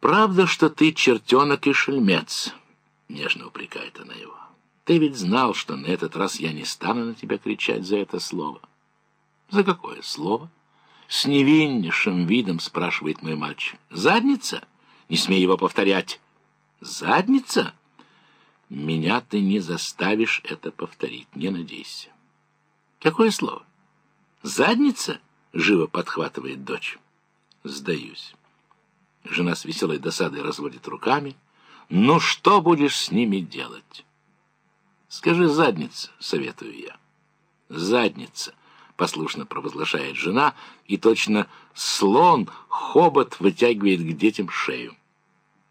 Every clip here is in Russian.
«Правда, что ты чертенок и шельмец?» — нежно упрекает она его. «Ты ведь знал, что на этот раз я не стану на тебя кричать за это слово». «За какое слово?» С невиннейшим видом спрашивает мой мальчик. «Задница? Не смей его повторять». «Задница?» «Меня ты не заставишь это повторить, не надейся». «Какое слово?» «Задница?» — живо подхватывает дочь. «Сдаюсь». Жена с веселой досадой разводит руками. «Ну что будешь с ними делать?» «Скажи задница», — советую я. «Задница», — послушно провозглашает жена, и точно слон хобот вытягивает к детям шею.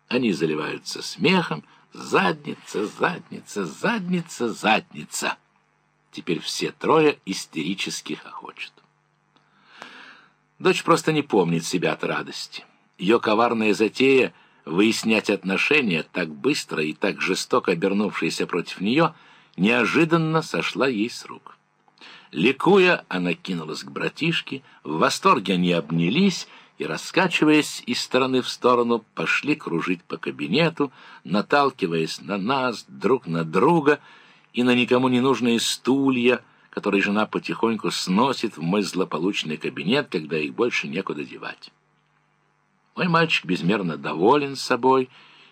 Они заливаются смехом. «Задница, задница, задница, задница!» Теперь все трое истерически хохочут. Дочь просто не помнит себя от радости. Ее коварная затея выяснять отношения, так быстро и так жестоко обернувшиеся против нее, неожиданно сошла ей с рук. Ликуя, она кинулась к братишке, в восторге они обнялись и, раскачиваясь из стороны в сторону, пошли кружить по кабинету, наталкиваясь на нас, друг на друга и на никому не нужные стулья, которые жена потихоньку сносит в мой злополучный кабинет, когда их больше некуда девать. Мой мальчик безмерно доволен собой,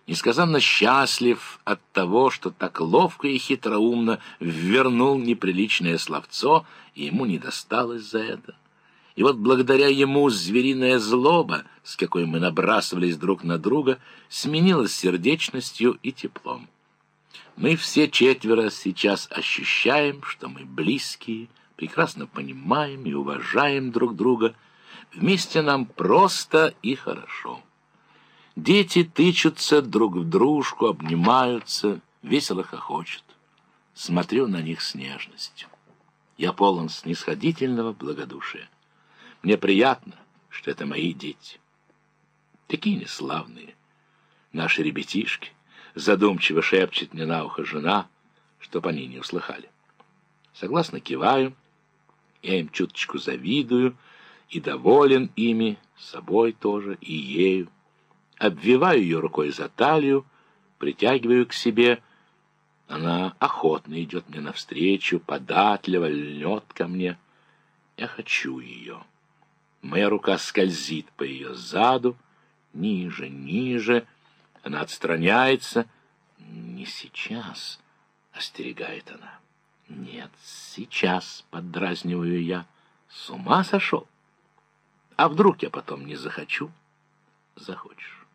несказанно счастлив от того, что так ловко и хитроумно ввернул неприличное словцо, и ему не досталось за это. И вот благодаря ему звериная злоба, с какой мы набрасывались друг на друга, сменилась сердечностью и теплом. Мы все четверо сейчас ощущаем, что мы близкие, прекрасно понимаем и уважаем друг друга — Вместе нам просто и хорошо. Дети тычутся друг в дружку, обнимаются, весело хохочут. Смотрю на них с нежностью. Я полон снисходительного благодушия. Мне приятно, что это мои дети. Такие неславные. Наши ребятишки. Задумчиво шепчет мне на ухо жена, чтоб они не услыхали. Согласно киваю, я им чуточку завидую, и доволен ими, собой тоже и ею. Обвиваю ее рукой за талию, притягиваю к себе. Она охотно идет мне навстречу, податливо льнет ко мне. Я хочу ее. Моя рука скользит по ее заду, ниже, ниже. Она отстраняется. «Не сейчас», — остерегает она. «Нет, сейчас», — поддразниваю я. «С ума сошел?» А вдруг я потом не захочу? Захочешь.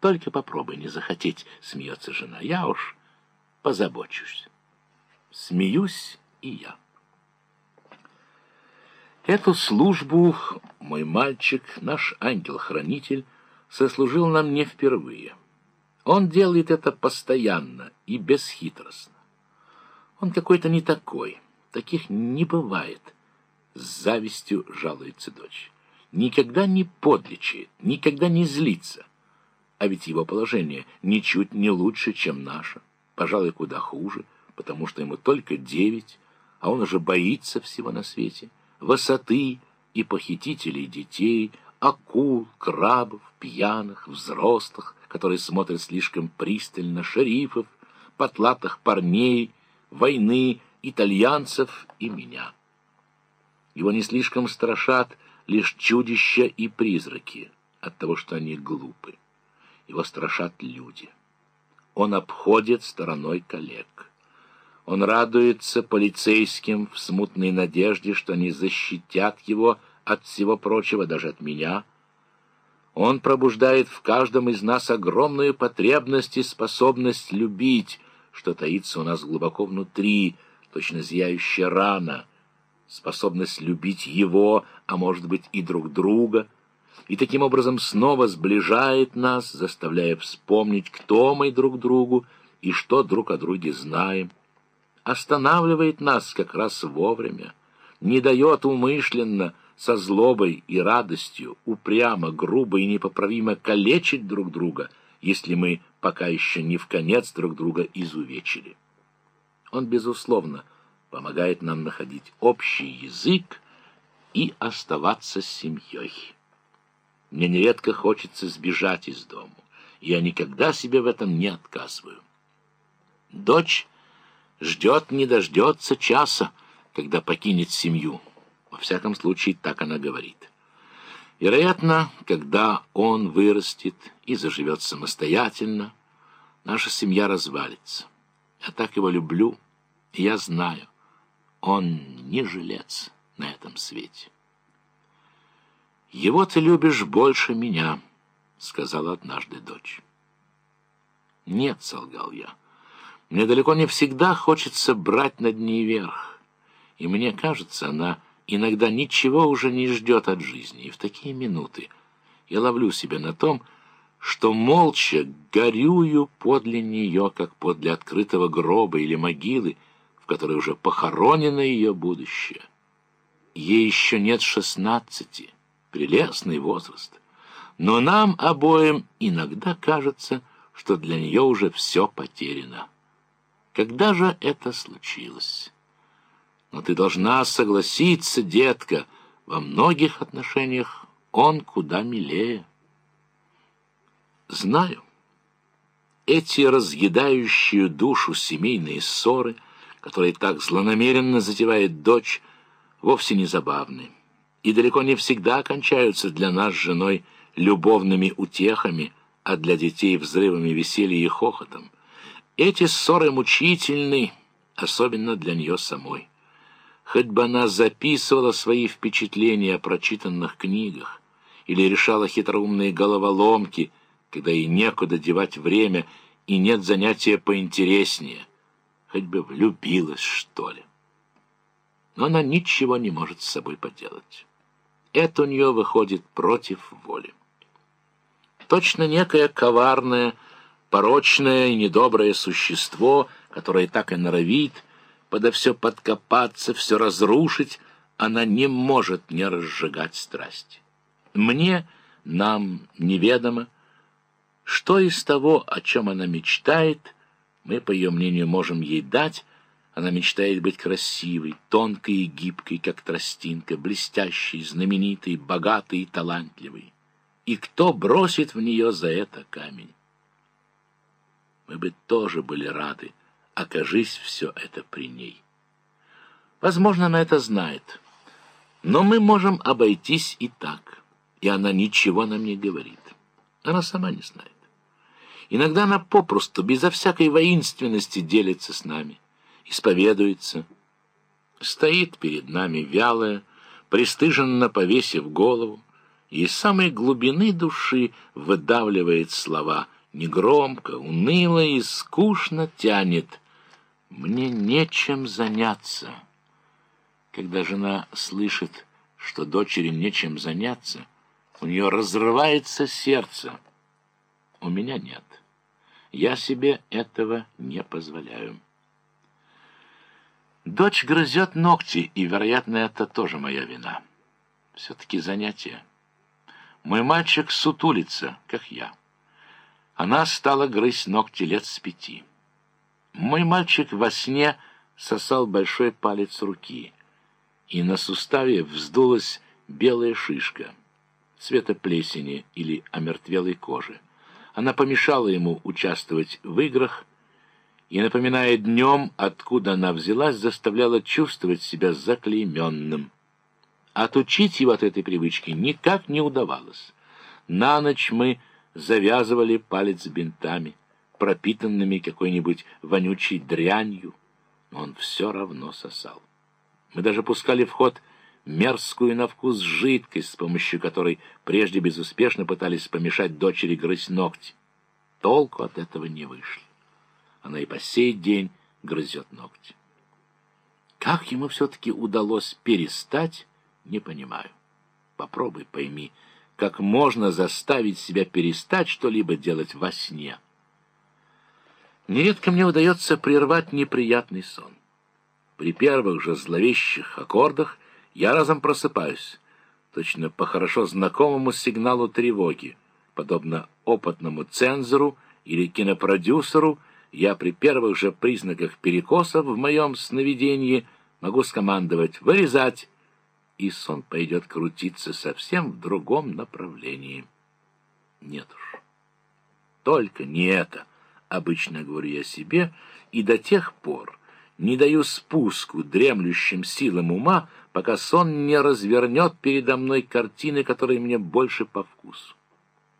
Только попробуй не захотеть, смеется жена. Я уж позабочусь. Смеюсь и я. Эту службу мой мальчик, наш ангел-хранитель, сослужил нам не впервые. Он делает это постоянно и бесхитростно. Он какой-то не такой. Таких не бывает. С завистью жалуется дочь никогда не подлечит, никогда не злится. А ведь его положение ничуть не лучше, чем наше, пожалуй, куда хуже, потому что ему только девять, а он уже боится всего на свете, высоты и похитителей детей, акул, крабов, пьяных, взрослых, которые смотрят слишком пристально, шерифов, потлатых парней, войны, итальянцев и меня. Его не слишком страшат лишь чудища и призраки от того, что они глупы. Его страшат люди. Он обходит стороной коллег. Он радуется полицейским в смутной надежде, что они защитят его от всего прочего, даже от меня. Он пробуждает в каждом из нас огромную потребность и способность любить, что таится у нас глубоко внутри, точно зияющая рана — способность любить его, а может быть и друг друга, и таким образом снова сближает нас, заставляя вспомнить, кто мы друг другу и что друг о друге знаем, останавливает нас как раз вовремя, не дает умышленно, со злобой и радостью, упрямо, грубо и непоправимо калечить друг друга, если мы пока еще не в конец друг друга изувечили. Он, безусловно, помогает нам находить общий язык и оставаться с семьей. Мне нередко хочется сбежать из дому, я никогда себе в этом не отказываю. Дочь ждет не дождется часа, когда покинет семью. Во всяком случае, так она говорит. Вероятно, когда он вырастет и заживет самостоятельно, наша семья развалится. Я так его люблю, и я знаю, он не жилец на этом свете. «Его ты любишь больше меня», — сказала однажды дочь. «Нет», — солгал я, — «мне далеко не всегда хочется брать над ней верх, и мне кажется, она иногда ничего уже не ждет от жизни, и в такие минуты я ловлю себя на том, что молча горюю подле нее, как подле открытого гроба или могилы, которой уже похоронено ее будущее. Ей еще нет шестнадцати, прелестный возраст, но нам обоим иногда кажется, что для нее уже все потеряно. Когда же это случилось? Но ты должна согласиться, детка, во многих отношениях он куда милее. Знаю. Эти разъедающие душу семейные ссоры, которые так злонамеренно затевает дочь, вовсе не забавны и далеко не всегда кончаются для нас с женой любовными утехами, а для детей взрывами веселья и хохотом. Эти ссоры мучительны, особенно для нее самой. Хоть бы она записывала свои впечатления о прочитанных книгах или решала хитроумные головоломки — когда ей некуда девать время и нет занятия поинтереснее. Хоть бы влюбилась, что ли. Но она ничего не может с собой поделать. Это у нее выходит против воли. Точно некое коварное, порочное и недоброе существо, которое так и норовит подо все подкопаться, все разрушить, она не может не разжигать страсть. Мне, нам неведомо, что из того, о чем она мечтает, мы, по ее мнению, можем ей дать? Она мечтает быть красивой, тонкой и гибкой, как тростинка, блестящей, знаменитой, богатой и талантливой. И кто бросит в нее за это камень? Мы бы тоже были рады, окажись все это при ней. Возможно, она это знает, но мы можем обойтись и так, и она ничего нам не говорит. Она сама не знает. Иногда она попросту, безо всякой воинственности, делится с нами, исповедуется, стоит перед нами вялая, пристыженно повесив голову, и из самой глубины души выдавливает слова, негромко, уныло и скучно тянет. «Мне нечем заняться». Когда жена слышит, что дочери нечем заняться, у нее разрывается сердце. У меня нет. Я себе этого не позволяю. Дочь грызет ногти, и, вероятно, это тоже моя вина. Все-таки занятие. Мой мальчик сутулится, как я. Она стала грызть ногти лет с пяти. Мой мальчик во сне сосал большой палец руки, и на суставе вздулась белая шишка цвета плесени или омертвелой кожи. Она помешала ему участвовать в играх и, напоминая днем, откуда она взялась, заставляла чувствовать себя заклейменным. Отучить его от этой привычки никак не удавалось. На ночь мы завязывали палец бинтами, пропитанными какой-нибудь вонючей дрянью, он все равно сосал. Мы даже пускали в ход мерзкую на вкус жидкость, с помощью которой прежде безуспешно пытались помешать дочери грызть ногти. Толку от этого не вышло. Она и по сей день грызет ногти. Как ему все-таки удалось перестать, не понимаю. Попробуй пойми, как можно заставить себя перестать что-либо делать во сне. Нередко мне удается прервать неприятный сон. При первых же зловещих аккордах я разом просыпаюсь, точно по хорошо знакомому сигналу тревоги. Подобно опытному цензору или кинопродюсеру, я при первых же признаках перекосов в моем сновидении могу скомандовать «вырезать», и сон пойдет крутиться совсем в другом направлении. Нет уж. только не это, обычно говорю я себе, и до тех пор не даю спуску дремлющим силам ума, пока сон не развернет передо мной картины, которые мне больше по вкусу.